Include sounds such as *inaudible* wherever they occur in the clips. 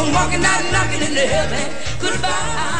I'm walking out knocking into heaven. Goodbye.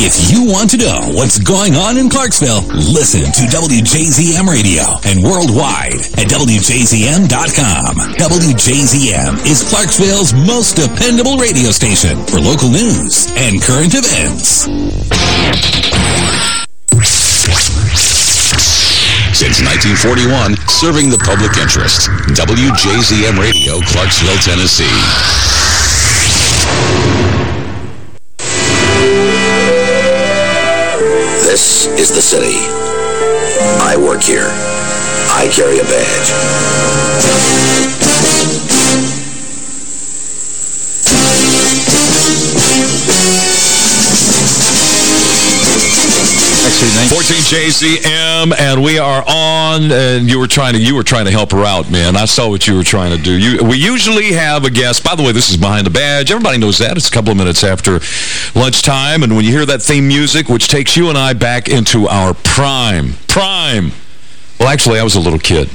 If you want to know what's going on in Clarksville, listen to WJZM Radio and worldwide at WJZM.com. WJZM is Clarksville's most dependable radio station for local news and current events. Since 1941, serving the public interest. WJZM Radio, Clarksville, Tennessee. This is the city. I work here. I carry a badge. Actually, 14 JZM, and we are on. And you were trying to you were trying to help her out, man. I saw what you were trying to do. You, we usually have a guest. By the way, this is behind the badge. Everybody knows that. It's a couple of minutes after lunchtime, and when you hear that theme music, which takes you and I back into our prime, prime. Well, actually, I was a little kid.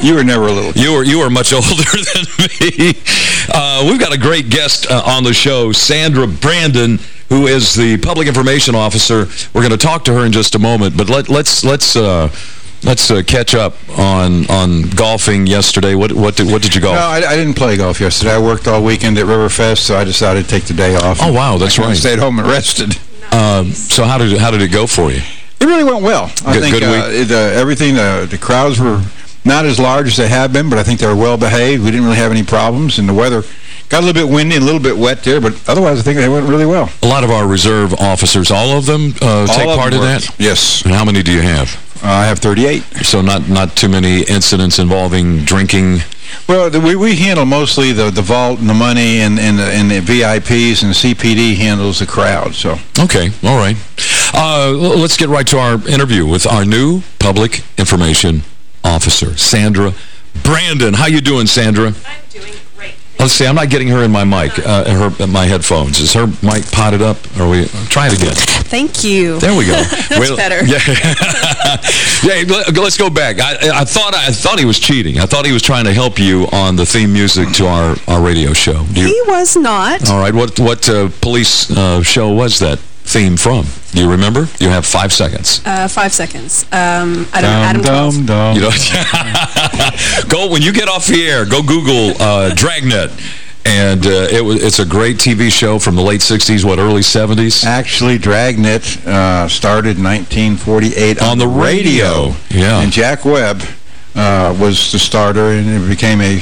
You were never a little kid. You were, you were much *laughs* older than me. Uh, we've got a great guest uh, on the show, Sandra Brandon, who is the public information officer. We're going to talk to her in just a moment, but let, let's let's uh, let's uh, catch up on on golfing yesterday. What what did what did you golf? No, I, I, didn't play golf yesterday. I worked all weekend at Riverfest, so I decided to take the day off. Oh wow, that's I right. Stayed home and rested. Um, so how did how did it go for you? It really went well. I good, think good uh, it, everything the crowds were not as large as they have been, but I think they were well behaved. We didn't really have any problems, and the weather got a little bit windy and a little bit wet there, but otherwise I think they went really well. A lot of our reserve officers, all of them uh, all take of part in worked. that? Yes. And how many do you have? Uh, I have 38. So not not too many incidents involving drinking? Well, the, we, we handle mostly the, the vault and the money and, and, the, and the VIPs, and the CPD handles the crowd. So Okay, all right. Uh, let's get right to our interview with our new public information officer, Sandra Brandon. How you doing, Sandra? I'm doing great. Let's see. I'm not getting her in my mic, uh, her my headphones. Is her mic potted up? Or we try it again? Thank you. There we go. *laughs* That's better. *laughs* Yeah. yeah. Let's go back. I, I thought I thought he was cheating. I thought he was trying to help you on the theme music to our our radio show. You, he was not. all right. What what uh, police uh, show was that theme from? Do you remember? You have five seconds. Uh, five seconds. Um, I don't know. Adam dum, 12. dum. You know, *laughs* *laughs* go when you get off the air. Go Google uh, Dragnet, and uh, it was it's a great TV show from the late '60s, what early '70s. Actually, Dragnet uh, started in 1948 on, On the radio. Yeah. And Jack Webb uh, was the starter, and it became a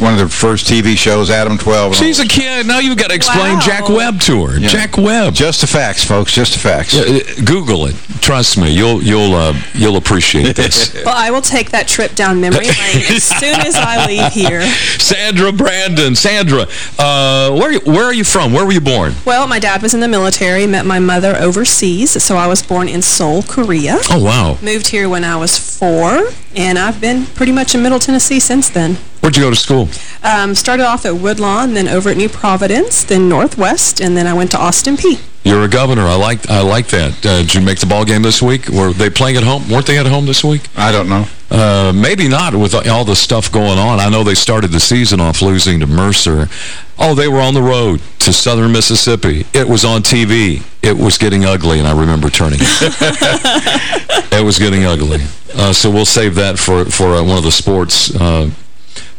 one of the first TV shows, Adam 12. and She's a kid. Now you've got to explain Wow. Jack Webb to her. Yeah. Jack Webb. Just the facts, folks, just the facts. Uh, uh, Google it. Trust me, you'll you'll uh, you'll appreciate this. *laughs* Well, I will take that trip down memory lane as soon as I leave here. *laughs* Sandra Brandon. Sandra, uh, where where are you from? Where were you born? Well, my dad was in the military, met my mother overseas, so I was born in Seoul, Korea. Oh wow. Moved here when I was four, and I've been pretty much in Middle Tennessee since then. Where'd you go to school? Um, started off at Woodlawn, then over at New Providence, then Northwest, and then I went to Austin Peay. You're a governor. I like I like that. Uh, did you make the ball game this week? Were they playing at home? Weren't they at home this week? I don't know. Uh, maybe not with all the stuff going on. I know they started the season off losing to Mercer. Oh, they were on the road to southern Mississippi. It was on TV. It was getting ugly, and I remember turning it. *laughs* it was getting ugly. Uh, so we'll save that for, for uh, one of the sports uh,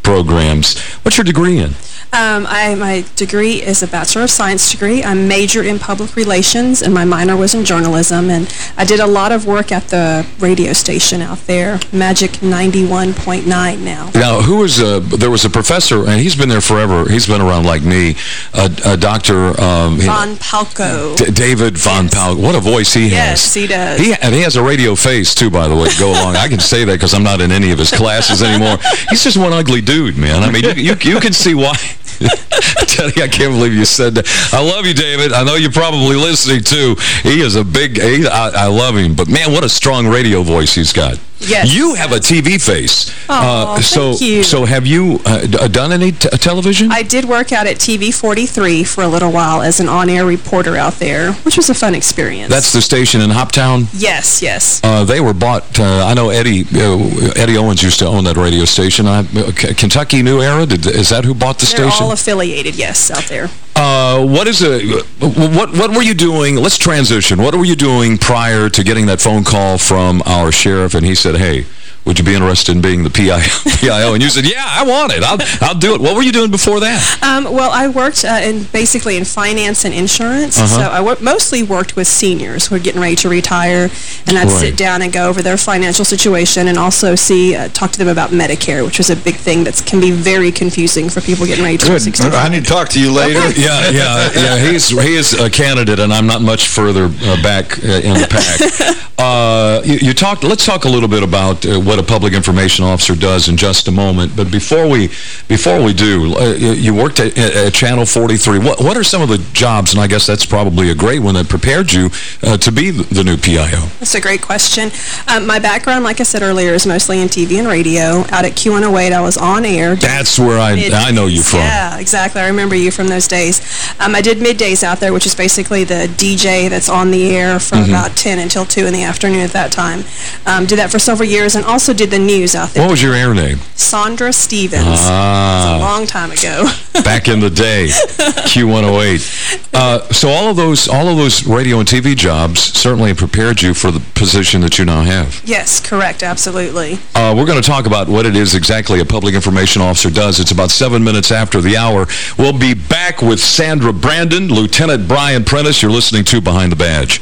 programs. What's your degree in? Um, I, my degree is a Bachelor of Science degree. I majored in public relations, and my minor was in journalism. And I did a lot of work at the radio station out there, Magic 91.9 now. Now, who was a, there was a professor, and he's been there forever. He's been around like me, a, a Dr. Um, Von Palco. D David Von Yes. Palco. What a voice he has. Yes, he does. He, and he has a radio face, too, by the way, go along. I can say that because I'm not in any of his classes anymore. He's just one ugly dude, man. I mean, you, you, you can see why. *laughs* Teddy, I can't believe you said that. I love you, David. I know you're probably listening, too. He is a big... He, I, I love him. But, man, what a strong radio voice he's got. Yes. You have a TV face. Aw, so, thank you. So have you uh, d- done any t television? I did work out at TV 43 for a little while as an on-air reporter out there, which was a fun experience. That's the station in Hoptown? Yes, yes. Uh, they were bought. Uh, I know Eddie uh, Eddie Owens used to own that radio station. I, uh, Kentucky New Era. Did, is that who bought the They're station? all affiliated, yes, out there. Uh, what is a what what were you doing? Let's transition. What were you doing prior to getting that phone call from our sheriff and he said, "Hey, would you be interested in being the PI, PIO?" *laughs* And you said, "Yeah, I want it. I'll I'll do it." What were you doing before that? Um, well, I worked uh, in basically in finance and insurance. Uh-huh. So I mostly worked with seniors who are getting ready to retire, and I'd Right. sit down and go over their financial situation and also see uh, talk to them about Medicare, which was a big thing that can be very confusing for people getting ready to turn Good. 65. I need to talk to you later. Yeah, yeah, yeah. He's he is a candidate, and I'm not much further uh, back uh, in the pack. *laughs* Uh, you, you talked. Let's talk a little bit about uh, what a public information officer does in just a moment. But before we before we do, uh, you worked at, at Channel 43. What what are some of the jobs? And I guess that's probably a great one that prepared you uh, to be the, new PIO. That's a great question. Um, my background, like I said earlier, is mostly in TV and radio. Out at Q108, I was on air. That's where I I know you from. Yeah, exactly. I remember you from those days. Um, I did middays out there, which is basically the DJ that's on the air from Mm-hmm. about 10 until 2 in the afternoon at that time. Um, did that for several years and also did the news out there. What was your air name? Sandra Stevens. Ah. a long time ago. *laughs* back in the day, Q108. Uh, so all of those all of those radio and TV jobs certainly prepared you for the position that you now have. yes, correct. Absolutely. Uh, we're going to talk about what it is exactly a public information officer does. It's about seven minutes after the hour. We'll be back with Sandra Brandon, Lieutenant Brian Prentice. You're listening to Behind the Badge.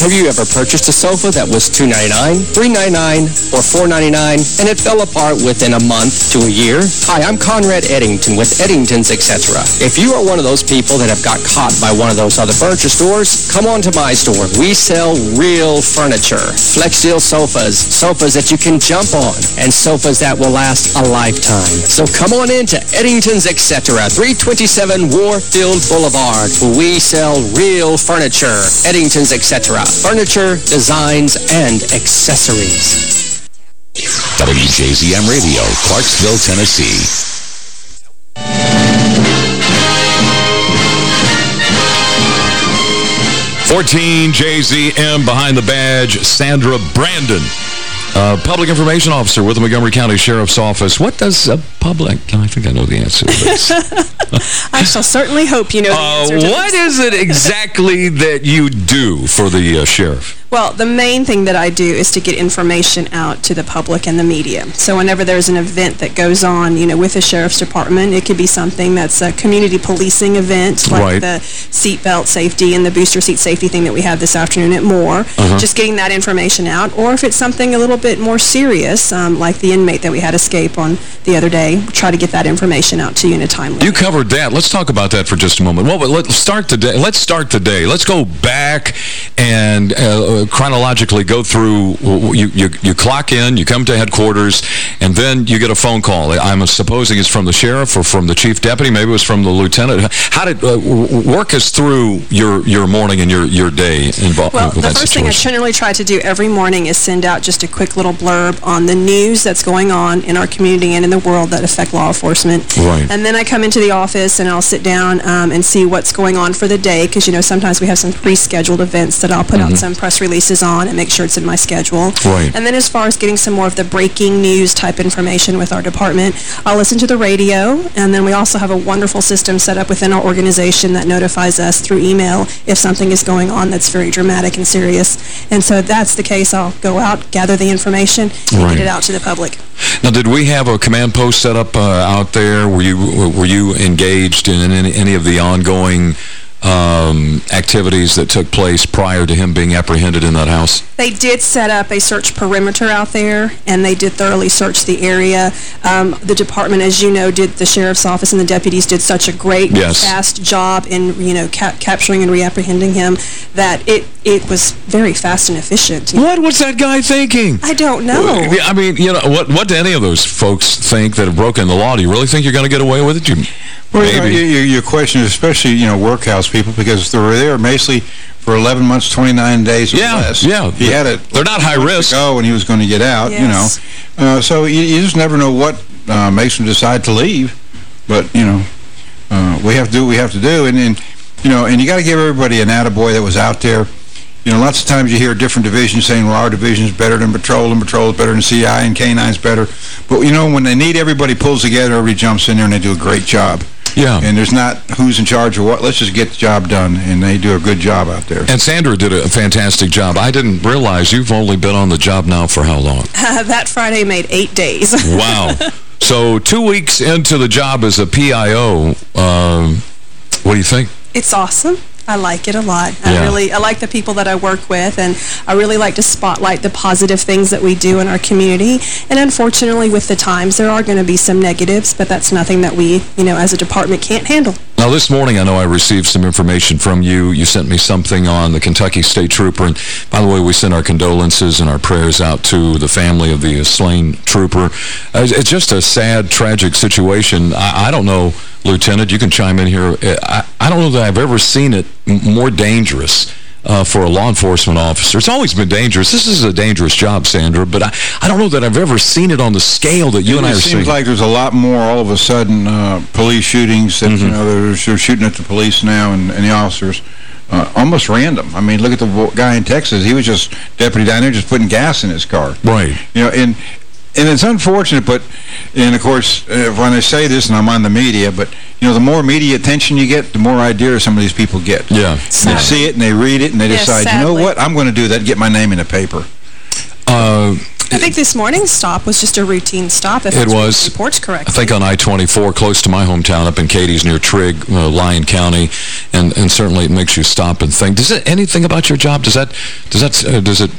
Have you ever purchased a sofa that was $2.99, $3.99, or $4.99, and it fell apart within a month to a year? Hi, I'm Conrad Eddington with Eddington's Etc. If you are one of those people that have got caught by one of those other furniture stores, come on to my store. We sell real furniture. Flexsteel sofas, sofas that you can jump on, and sofas that will last a lifetime. So come on in to Eddington's Etc. 327 Warfield Boulevard, we sell real furniture. Eddington's Etc. Furniture, designs, and accessories. WJZM Radio, Clarksville, Tennessee. Fourteen JZM behind the badge, Sandra Brandon. Uh, public information officer with the Montgomery County Sheriff's Office. What does a public... I think I know the answer to this. *laughs* I shall certainly hope you know the Uh, answer to this. what is it exactly that you do for the uh, sheriff? Well, the main thing that I do is to get information out to the public and the media. So whenever there's an event that goes on, you know, with the Sheriff's Department, it could be something that's a community policing event, like Right. the seatbelt safety and the booster seat safety thing that we had this afternoon at Moore. Uh-huh. Just getting that information out. Or if it's something a little bit more serious, um, like the inmate that we had escape on the other day, try to get that information out to you in a timely You covered that. Let's talk about that for just a moment. Well, but let's start today. Let's start today. Let's go back and uh, uh, chronologically go through, you, you, you clock in, you come to headquarters, and then you get a phone call. I'm supposing it's from the sheriff or from the chief deputy, maybe it was from the lieutenant. How did, uh, work us through your, your morning and your, your day involved well, the first thing I generally try to do every morning is send out just a quick little blurb on the news that's going on in our community and in the world that affect law enforcement. Right. And then I come into the office and I'll sit down um, and see what's going on for the day because, you know, sometimes we have some pre-scheduled events that I'll put mm -hmm. out some press releases on and make sure it's in my schedule. Right. And then as far as getting some more of the breaking news type information with our department, I'll listen to the radio and then we also have a wonderful system set up within our organization that notifies us through email if something is going on that's very dramatic and serious. And so if that's the case, I'll go out, gather the information, and right. get it out to the public. Now, did we have a command post set up uh, out there? Were you were you engaged in any, any of the ongoing um, activities that took place prior to him being apprehended in that house? They did set up a search perimeter out there, and they did thoroughly search the area. Um, the department, as you know, did the sheriff's office and the deputies did such a great, yes. fast job in, you know, ca capturing and reapprehending him that it, it was very fast and efficient. What was that guy thinking? I don't know. I mean, you know, what, what do any of those folks think that have broken the law? Do you really think you're going to get away with it? You, well, Maybe. Your, your question is especially, you know, workhouse people, because they were there basically for 11 months, 29 days or yeah, less. Yeah, He had it. They're not high risk. Oh, when he was going to get out, yes. you know. Uh, so you, you, just never know what uh, makes them decide to leave. But, you know, uh, we have to do what we have to do. And, and you know, and you got to give everybody an attaboy that was out there. You know, lots of times you hear different divisions saying, well, our division's better than patrol, and patrol is better than CI, and K-9's better. But, you know, when they need everybody pulls together, everybody jumps in there, and they do a great job. Yeah. And there's not who's in charge of what. Let's just get the job done, and they do a good job out there. And Sandra did a fantastic job. I didn't realize you've only been on the job now for how long? Uh, *laughs* that Friday made eight days. *laughs* wow. So two weeks into the job as a PIO, um, what do you think? It's awesome. I like it a lot. Yeah. I really I like the people that I work with, and I really like to spotlight the positive things that we do in our community. And unfortunately, with the times, there are going to be some negatives, but that's nothing that we, you know, as a department can't handle. Now, this morning, I know I received some information from you. You sent me something on the Kentucky State Trooper. And by the way, we send our condolences and our prayers out to the family of the slain trooper. Uh, it's just a sad, tragic situation. I, don't know, Lieutenant, you can chime in here. I, I don't know that I've ever seen it more dangerous uh, for a law enforcement officer. It's always been dangerous. This is a dangerous job, Sandra, but I, I don't know that I've ever seen it on the scale that you it and I are seeing. It seems like there's a lot more all of a sudden uh, police shootings that, mm -hmm. you know, they're, they're, shooting at the police now and, and the officers. Uh, almost random. I mean, look at the guy in Texas. He was just deputy down there just putting gas in his car. Right. You know, and and it's unfortunate, but, and of course, uh, when I say this, and I'm on the media, but, you know, the more media attention you get, the more ideas some of these people get. Yeah. Sadly. They see it, and they read it, and they yes, decide, sadly. you know what, I'm going to do that, get my name in the paper. Uh, I think this morning's stop was just a routine stop, if it was, reports correct. I think on I-24, close to my hometown up in Cadiz near Trigg, uh, Lyon County, and and certainly it makes you stop and think. Does it anything about your job? Does that does that uh, does it?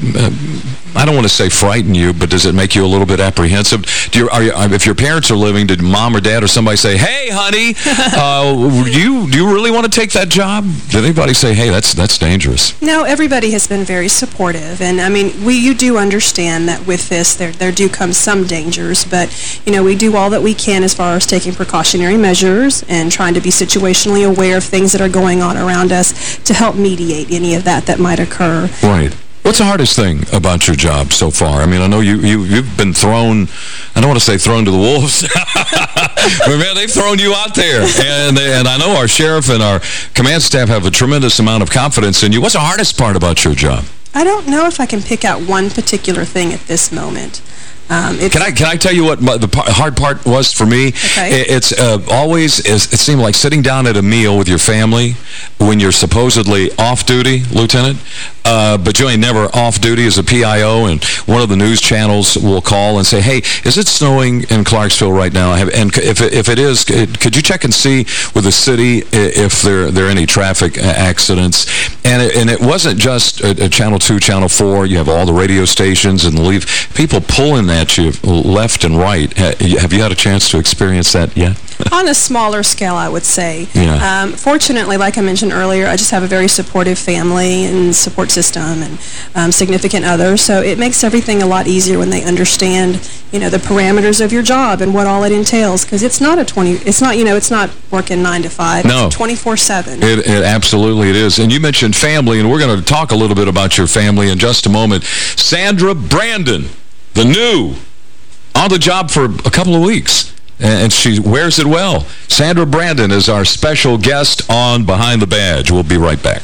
I don't want to say frighten you, but does it make you a little bit apprehensive? Do you, are you if your parents are living, did mom or dad or somebody say, "Hey, honey, *laughs* uh, do you do you really want to take that job?" Did anybody say, "Hey, that's that's dangerous"? No, everybody has been very supportive, and I mean, we you do understand that with this, there there do come some dangers, but you know, we do all that we can as far as taking precautionary measures and trying to be situationally aware of things that are going on around us to help mediate any of that that might occur. Right. What's the hardest thing about your job so far? I mean, I know you, you, you've been thrown, I don't want to say thrown to the wolves, *laughs* but man, they've thrown you out there. And, and I know our sheriff and our command staff have a tremendous amount of confidence in you. What's the hardest part about your job? I don't know if I can pick out one particular thing at this moment. Um, can I can I tell you what the hard part was for me? Okay. It's uh, always it seemed like sitting down at a meal with your family when you're supposedly off duty, Lieutenant, uh, but you ain't never off duty as a PIO, and one of the news channels will call and say, "Hey, is it snowing in Clarksville right now?" And if it, if it is, could you check and see with the city if there there are any traffic accidents? And it, and it wasn't just a, a Channel Two, Channel Four. You have all the radio stations and leave people pulling at you left and right. Have you had a chance to experience that yet? *laughs* On a smaller scale, I would say. Yeah. Um, fortunately, like I mentioned earlier, I just have a very supportive family and support support system and um, significant others. So it makes everything a lot easier when they understand, you know, the parameters of your job and what all it entails. Because it's not a 20, it's not, you know, it's not working 9 to 5. No. It's 24-7. It, it absolutely it is. And you mentioned family, and we're going to talk a little bit about your family in just a moment. Sandra Brandon, the new, on the job for a couple of weeks. And she wears it well. Sandra Brandon is our special guest on Behind the Badge. We'll be right back.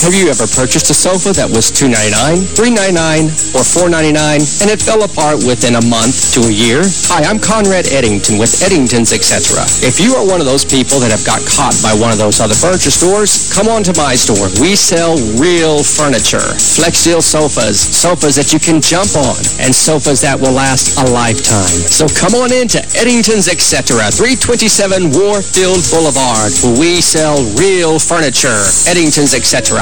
Have you ever purchased a sofa that was 299, 399, or 499, and it fell apart within a month to a year? Hi, I'm Conrad Eddington with Eddington's Etc. If you are one of those people that have got caught by one of those other furniture stores, come on to my store. We sell real furniture. Flex Flexsteel sofas, sofas that you can jump on, and sofas that will last a lifetime. So come on in to Eddington's Etc. 327 Warfield Boulevard, we sell real furniture. Eddington's Etc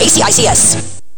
ACICS.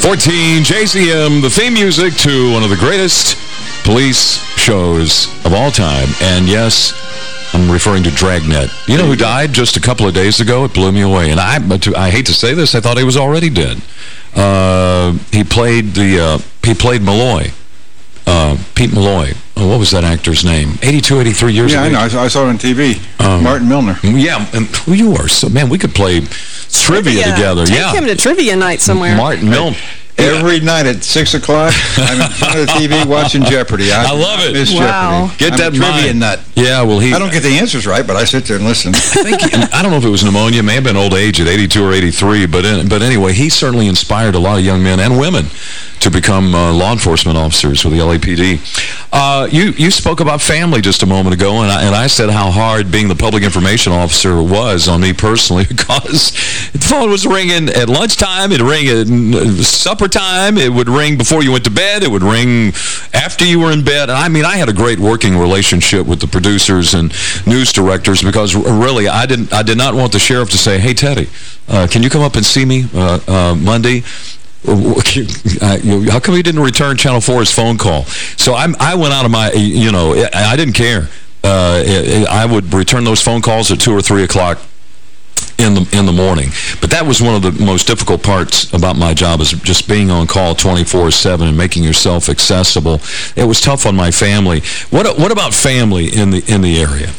14 JZM, the theme music to one of the greatest police shows of all time. And yes, I'm referring to Dragnet. You know who died just a couple of days ago? It blew me away. And I I hate to say this, I thought he was already dead. Uh, he played the uh, he played Malloy. Uh, Pete Malloy. Oh, what was that actor's name? 82, 83 years Yeah, I of know. I age. saw, I saw it on TV. Um, Martin Milner. Yeah, and who you are. So, man, we could play trivia, together. Take yeah. him to trivia night somewhere. Martin Milner. Every night at 6 o'clock, I'm in front of the TV *laughs* watching Jeopardy. I, I love it. Miss Wow. Jeopardy. Get I'm that trivia mind. nut. Yeah, well, he... I don't get the answers right, but I sit there and listen. I think I don't know if it was pneumonia, may have been old age at 82 or 83, but in, but anyway, he certainly inspired a lot of young men and women to become uh, law enforcement officers with the LAPD. Uh, you you spoke about family just a moment ago, and I, and I said how hard being the public information officer was on me personally *laughs* because the phone was ringing at lunchtime, it'd ring at uh, supper time, it would ring before you went to bed, it would ring after you were in bed. And I mean, I had a great working relationship with the producers and news directors because really I didn't I did not want the sheriff to say, "Hey Teddy, uh, can you come up and see me uh, uh, Monday?" *laughs* Uh, How come he didn't return Channel 4's phone call? So I'm, I went out of my, you know, I didn't care. Uh, I I would return those phone calls at 2 or 3 o'clock in the in the morning. But that was one of the most difficult parts about my job is just being on call 24/7 and making yourself accessible. It was tough on my family. What what about family in the in the area?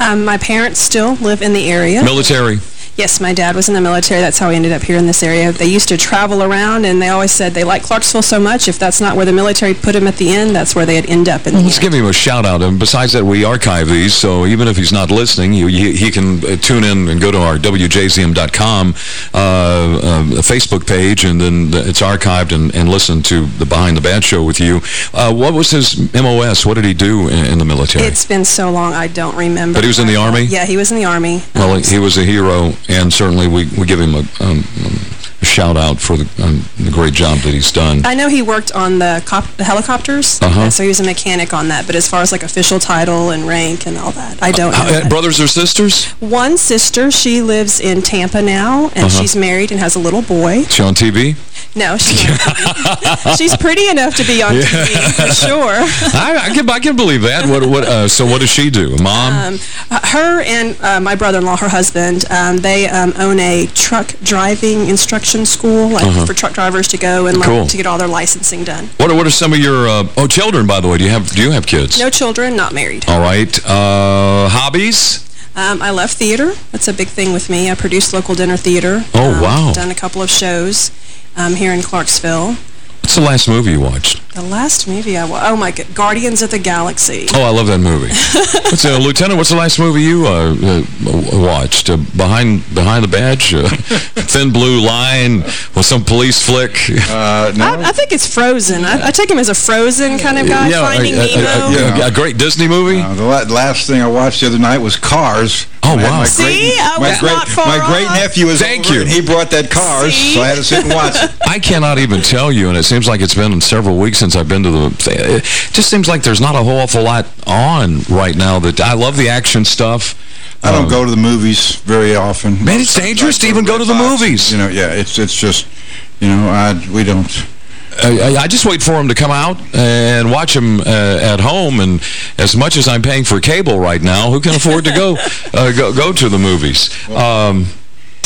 Um, my parents still live in the area. Military. Yes, my dad was in the military. That's how we ended up here in this area. They used to travel around, and they always said they like Clarksville so much, if that's not where the military put him at the end, that's where they'd end up in the Let's end. give him a shout out. And besides that, we archive these, so even if he's not listening, he, he, he can uh, tune in and go to our WJZM.com uh, uh, Facebook page, and then it's archived and, and listen to the Behind the Bad show with you. Uh, what was his MOS? What did he do in, in the military? It's been so long, I don't remember. But he was in the Army? Yeah, he was in the Army. Well, he was a hero, and certainly we, we give him a, um, a shout out for the, um, the great job that he's done. I know he worked on the, cop the helicopters, Uh-huh. so he was a mechanic on that. But as far as like official title and rank and all that, I don't know. Uh, brothers or sisters? One sister, she lives in Tampa now, and Uh-huh. she's married and has a little boy. She on TV? No, she's *laughs* she's pretty enough to be on Yeah. TV, for sure. *laughs* I, I, can, I can believe that. What, what, uh, so what does she do? Mom? Um, uh, her and uh, my brother-in-law, her husband, um, they um, own a truck driving instruction school, like Uh-huh. for truck drivers to go and learn Cool. to get all their licensing done. what, are, what are some of your, uh, oh, children, by the way? Do you have, do you have kids? No children, not married. All right. Uh, hobbies? Um, I love theater. That's a big thing with me. I produce local dinner theater. Oh, Um, wow. Done a couple of shows um, here in Clarksville. What's the last movie you watched? The last movie I watched? oh my god, Guardians of the Galaxy. Oh, I love that movie. *laughs* what's, uh, Lieutenant, what's the last movie you uh, uh, watched? Uh, behind Behind the Badge? Uh, *laughs* Thin Blue Line? Or some police flick? Uh, no. I, I think it's Frozen. I, I take him as a Frozen kind of guy, Finding a, a- Nemo. a- a- a great Disney movie? Uh, the la last thing I watched the other night was Cars. Oh, wow. My See? great, I my was great, not far My great off. nephew was Thank over you. and he brought that Cars, See? so I had to sit and watch it. *laughs* I cannot even tell you, and it seems like it's been several weeks since I've been to the... It just seems like there's not a whole awful lot on right now. That I love the action stuff. I don't Um, go to the movies very often. Man, it's dangerous to even go to the Fox, movies. You know, yeah, it's it's just, you know, I we don't. I, I just wait for them to come out and watch them uh, at home. And as much as I'm paying for cable right now, who can afford to go *laughs* uh, go, go to the movies? Um,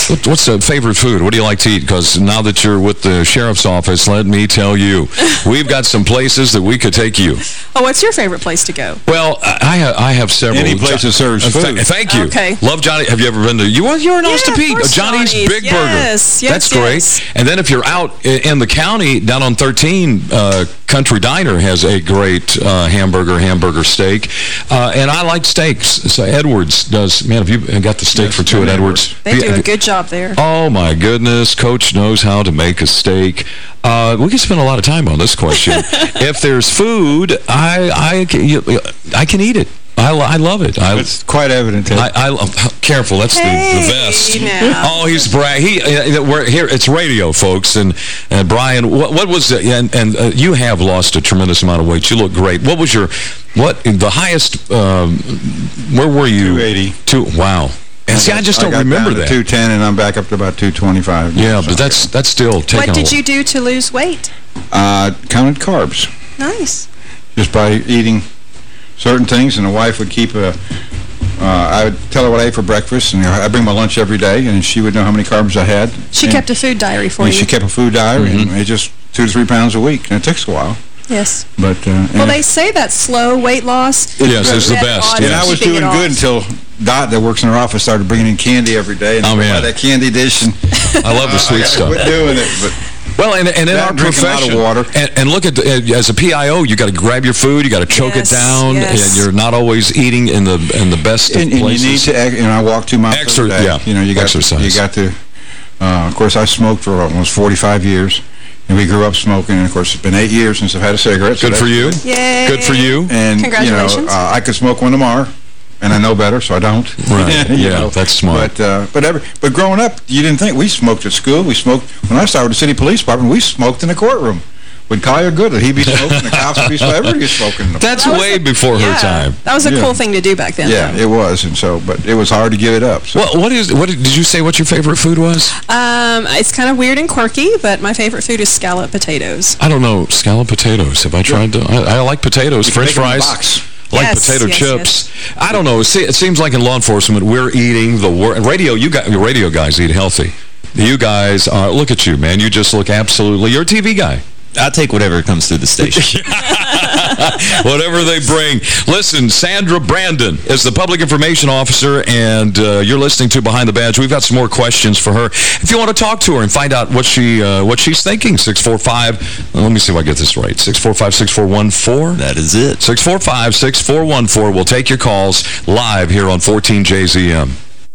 what- what's the favorite food? What do you like to eat? Because now that you're with the sheriff's office, let me tell you, *laughs* we've got some places that we could take you. Oh, what's your favorite place to go? Well, I ha- I have several. Any place that serves Uh, th- food. thank you. Okay. Love Johnny. Have you ever been to? You were you're in Yeah, Austin of Peay. course, Johnny's, Johnny's. Big Yes, Burger. yes, That's great. And then if you're out in the county, down on 13, uh, Country Diner has a great uh, hamburger, hamburger steak. Uh, and I like steaks. So Edwards does. Man, have you got the steak Yes, for two at John Edwards? They do a good job there. Oh, my goodness. Coach knows how to make a steak. Uh, we can spend a lot of time on this question. *laughs* if there's food, I I can, I can eat it. I, I love it. I, It's quite evident. I, I love, careful, that's the, Hey, the vest. now. Oh, he's brag. He, uh, we're here. It's radio, folks. And and Brian, what, what was it? And, and uh, you have lost a tremendous amount of weight. You look great. What was your, what the highest? Um, where were you? 280. Two. Wow. And see, I just don't got remember down to that. 210, and I'm back up to about 225. Yeah, So, but that's that's still taking. What a did you do to lose weight? Uh, counted carbs. Nice. just by eating certain things, and the wife would keep a, uh, I would tell her what I ate for breakfast, and I bring my lunch every day, and she would know how many carbs I had. She and, kept a food diary for and you. she kept a food diary, Mm-hmm. and it just two to three pounds a week, and it takes a while. yes. But uh, Well, they say that slow weight loss. Yes, it's the best, on and I was keeping doing off. good until Dot, that works in her office, started bringing in candy every day, and Oh, I man. that candy dish, and *laughs* I love the sweet *laughs* I stuff. quit doing it. But Well, and, and in our and a lot of profession, water. And, and look at, the, uh, as a PIO, you got to grab your food, you got to choke Yes, it down, yes. and you're not always eating in the in the best of and, and you need to, ex- you know, I walk two miles Exer- every day. yeah, You know, you got exercise. To, you got to, uh, of course, I smoked for almost 45 years, and we grew up smoking, and of course, it's been eight years since I've had a cigarette. so Good for you. good. Yay. Good for you. And, Congratulations. you know, uh, I could smoke one tomorrow, and I know better, so I don't. Right. *laughs* You Yeah, that's smart. But, uh, but, every, but growing up, you didn't think, we smoked at school, we smoked, when I started the city police department, we smoked in the courtroom. With Collier Goodlett, he'd be smoking, the cops would be smoking, everybody was smoking. That's That way a- before her time. That was a Yeah. cool thing to do back then. Yeah, it was, and so, but it was hard to give it up. So. Well, what is what did, did you say? What your favorite food was? Um, it's kind of weird and quirky, but my favorite food is scallop potatoes. I don't know. Scallop potatoes. Have I tried to? I, I like potatoes. You French make 'em in fries. Like Yes, potato yes, chips. I don't know. See, it seems like in law enforcement, we're eating the wor radio. You got radio guys eat healthy. You guys are. Look at you, man. You just look absolutely. You're a TV guy. I'll take whatever comes through the station. *laughs* *laughs* Whatever they bring. Listen, Sandra Brandon is the public information officer, and uh, you're listening to Behind the Badge. We've got some more questions for her. If you want to talk to her and find out what she uh, what she's thinking, 645, let me see if I get this right, 645-6414? That is it. 645-6414. We'll take your calls live here on 14JZM.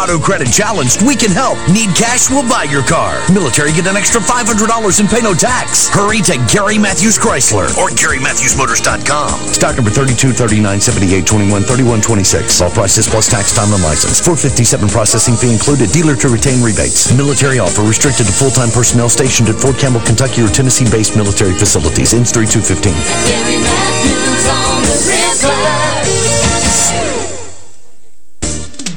Auto credit challenged, we can help. Need cash, we'll buy your car. Military, get an extra $500 and pay no tax. Hurry to Gary Matthews Chrysler or GaryMatthewsMotors.com. Stock number 32, 39, 78, 21, 31, 26. All prices plus tax, time, and license. 457 processing fee included. Dealer to retain rebates. Military offer restricted to full-time personnel stationed at Fort Campbell, Kentucky or Tennessee-based military facilities. Ends 3215. Gary Matthews on the river.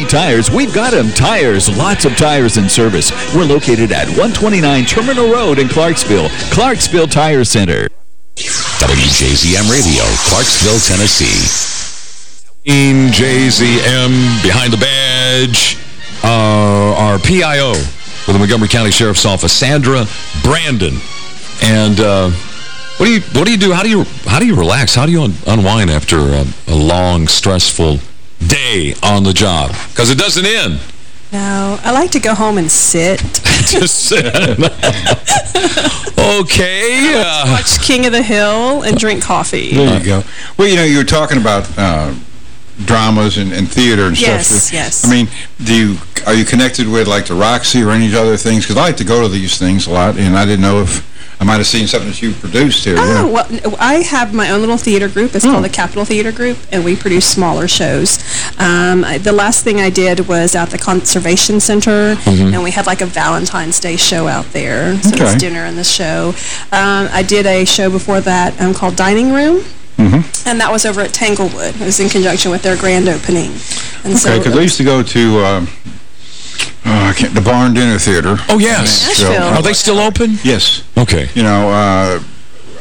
Tires, we've got them. Tires, lots of tires in service. We're located at 129 Terminal Road in Clarksville. Clarksville Tire Center. WJZM Radio, Clarksville, Tennessee. In JZM, behind the badge, uh, our PIO for the Montgomery County Sheriff's Office, Sandra Brandon. And uh, what do you what do you do? How do you how do you relax? How do you un unwind after a, a long, stressful day on the job? Because it doesn't end. No, I like to go home and sit. *laughs* Just sit. *laughs* okay. Uh, Watch King of the Hill and drink coffee. There you go. Well, you know, you were talking about uh, dramas and, and theater and Yes, stuff. yes. I mean, do you are you connected with like the Roxy or any other things? Because I like to go to these things a lot, and I didn't know if I might have seen something that you produced here. Oh, know. well, I have my own little theater group. It's called the Capital Theater Group, and we produce smaller shows. Um, I- the last thing I did was at the Conservation Center, Mhm. and we had like a Valentine's Day show out there. So Okay. it's dinner and the show. Um, I did a show before that um, called Dining Room. Mm-hmm. And that was over at Tanglewood. It was in conjunction with their grand opening. And Okay, because I used to go to um, uh, I can't, the Barn Dinner Theater. Oh, yes. Nashville. Are they still open? Yes. Okay. You know, uh,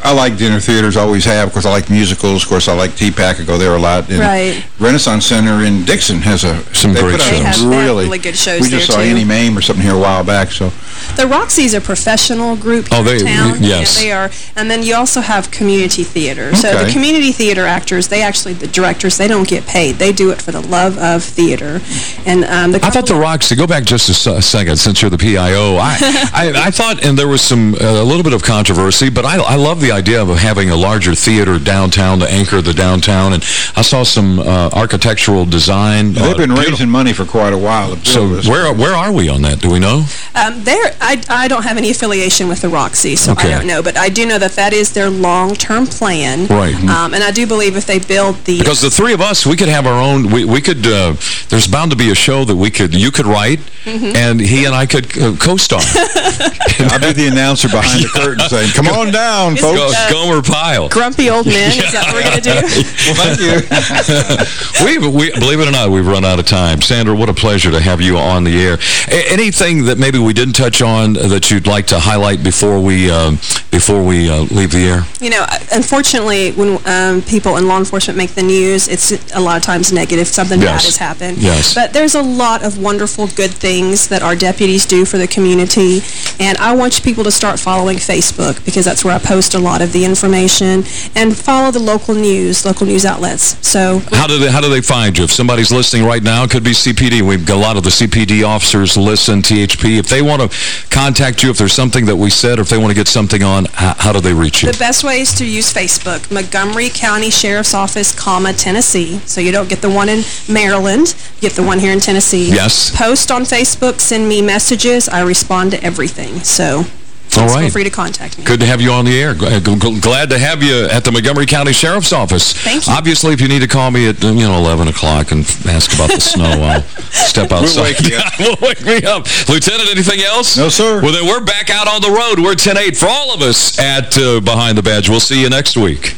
I like dinner theaters, always have, because I like musicals. Of course, I like TPAC. I go there a lot. And Right. Renaissance Center in Dickson has a Some they great put shows. They have- some they have really, really good shows We just saw too. Auntie Mame or something here a while back. So The Roxy's a professional group Oh, here in they- town. yes. Yeah, they are. And then you also have community theater. Okay. So the community theater actors, they actually, the directors, they don't get paid. They do it for the love of theater. And um, the I thought the Roxy, go back just a s- a second since you're the PIO. I, *laughs* I, I thought, and there was some, uh, a little bit of controversy, but I, I love the the idea of having a larger theater downtown to anchor the downtown, and I saw some uh, architectural design. They've uh, been beautiful- raising money for quite a while. So this. where where are we on that? Do we know? Um, there, I, I don't have any affiliation with the Roxy, so Okay. I don't know. But I do know that that is their long-term plan. Right. Um, and I do believe if they build the... Because the three of us, we could have our own. We we could. Uh, there's bound to be a show that we could. You could write, Mhm. and he and I could uh, co-star. *laughs* I'll be the announcer behind the curtain saying, "Come on down, folks." Uh, Gomer Pyle. Grumpy old man. is that what we're going to do? *laughs* Thank you. *laughs* we, we believe it or not, we've run out of time. Sandra, what a pleasure to have you on the air. A anything that maybe we didn't touch on that you'd like to highlight before we um, before we uh, leave the air? You know, unfortunately, when um, people in law enforcement make the news, it's a lot of times negative. Something bad has happened. Yes. But there's a lot of wonderful, good things that our deputies do for the community. And I want people to start following Facebook because that's where I post a lot of the information. And follow the local news, local news outlets. So How do they how do they find you? If somebody's listening right now, it could be CPD. We've got a lot of the CPD officers listen, THP. If they want to contact you, if there's something that we said, or if they want to get something on, how, how do they reach you? The best way is to use Facebook, Montgomery County Sheriff's Office, comma, Tennessee. So you don't get the one in Maryland, you get the one here in Tennessee. Yes. Post on Facebook, send me messages. I respond to everything. So all right. feel free to contact me. Good to have you on the air. G- g- Glad to have you at the Montgomery County Sheriff's Office. Thank you. Obviously, if you need to call me at, you know, 11 o'clock and ask about the snow, *laughs* I'll step outside. wake you up. *laughs* we'll wake me up. Lieutenant, anything else? No, sir. Well, then we're back out on the road. We're 10-8 for all of us at uh, Behind the Badge. We'll see you next week.